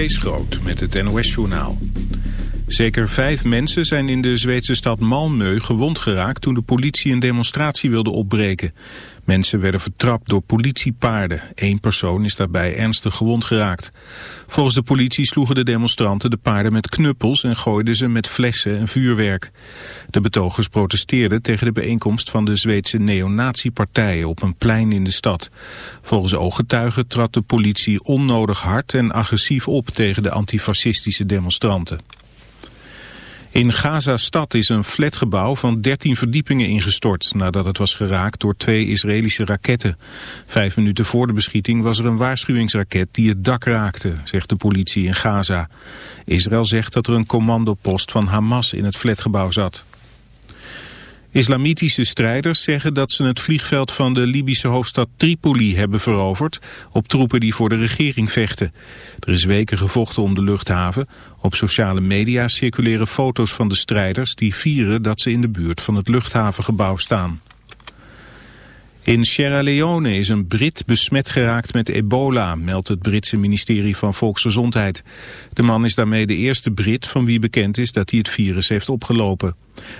Kees Groot met het NOS-journaal. Zeker vijf mensen zijn in de Zweedse stad Malmö gewond geraakt... toen de politie een demonstratie wilde opbreken. Mensen werden vertrapt door politiepaarden. Eén persoon is daarbij ernstig gewond geraakt. Volgens de politie sloegen de demonstranten de paarden met knuppels... en gooiden ze met flessen en vuurwerk. De betogers protesteerden tegen de bijeenkomst van de Zweedse neonatiepartijen... op een plein in de stad. Volgens ooggetuigen trad de politie onnodig hard en agressief op... tegen de antifascistische demonstranten. In Gaza-stad is een flatgebouw van 13 verdiepingen ingestort nadat het was geraakt door twee Israëlische raketten. Vijf minuten voor de beschieting was er een waarschuwingsraket die het dak raakte, zegt de politie in Gaza. Israël zegt dat er een commandopost van Hamas in het flatgebouw zat. Islamitische strijders zeggen dat ze het vliegveld van de Libische hoofdstad Tripoli hebben veroverd op troepen die voor de regering vechten. Er is weken gevochten om de luchthaven. Op sociale media circuleren foto's van de strijders die vieren dat ze in de buurt van het luchthavengebouw staan. In Sierra Leone is een Brit besmet geraakt met ebola, meldt het Britse ministerie van Volksgezondheid. De man is daarmee de eerste Brit van wie bekend is dat hij het virus heeft opgelopen.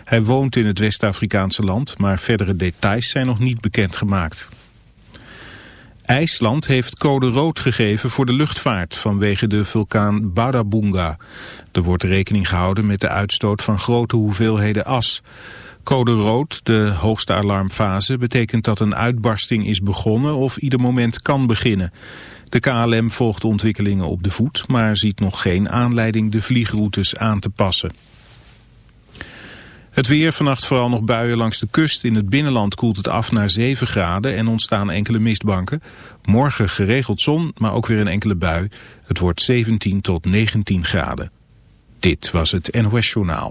Hij woont in het West-Afrikaanse land, maar verdere details zijn nog niet bekendgemaakt. IJsland heeft code rood gegeven voor de luchtvaart vanwege de vulkaan Badabunga. Er wordt rekening gehouden met de uitstoot van grote hoeveelheden as. Code rood, de hoogste alarmfase, betekent dat een uitbarsting is begonnen of ieder moment kan beginnen. De KLM volgt ontwikkelingen op de voet, maar ziet nog geen aanleiding de vliegroutes aan te passen. Het weer, vannacht vooral nog buien langs de kust. In het binnenland koelt het af naar 7 graden en ontstaan enkele mistbanken. Morgen geregeld zon, maar ook weer een enkele bui. Het wordt 17 tot 19 graden. Dit was het NOS Journaal.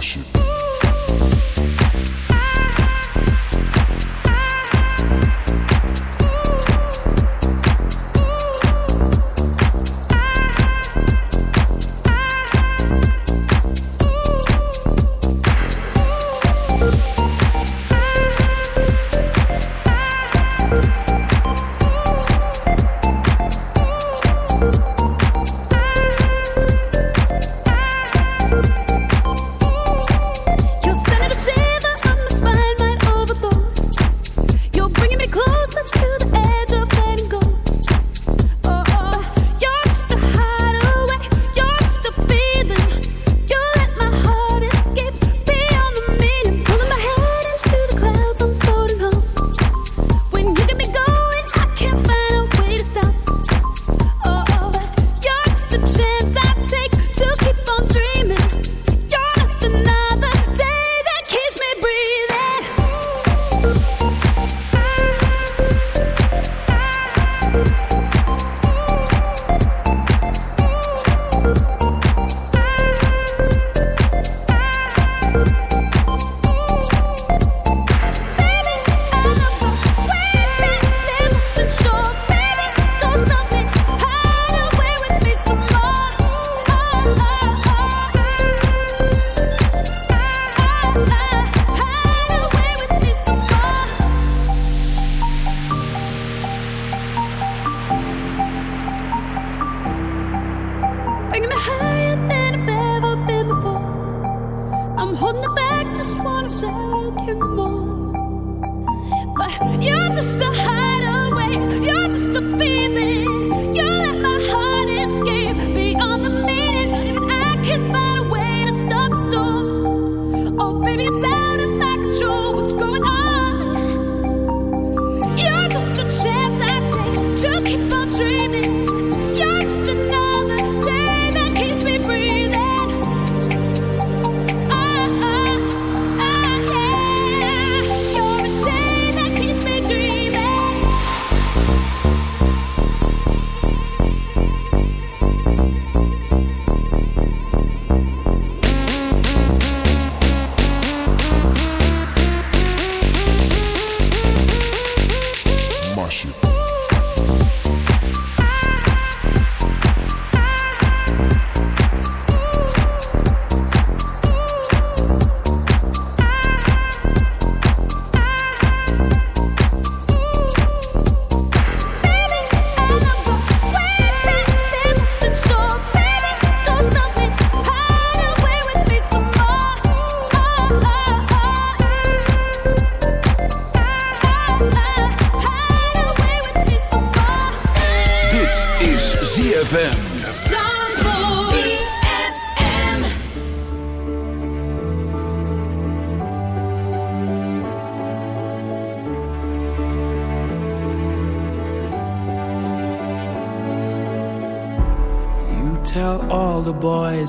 passion. You're just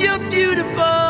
you're beautiful.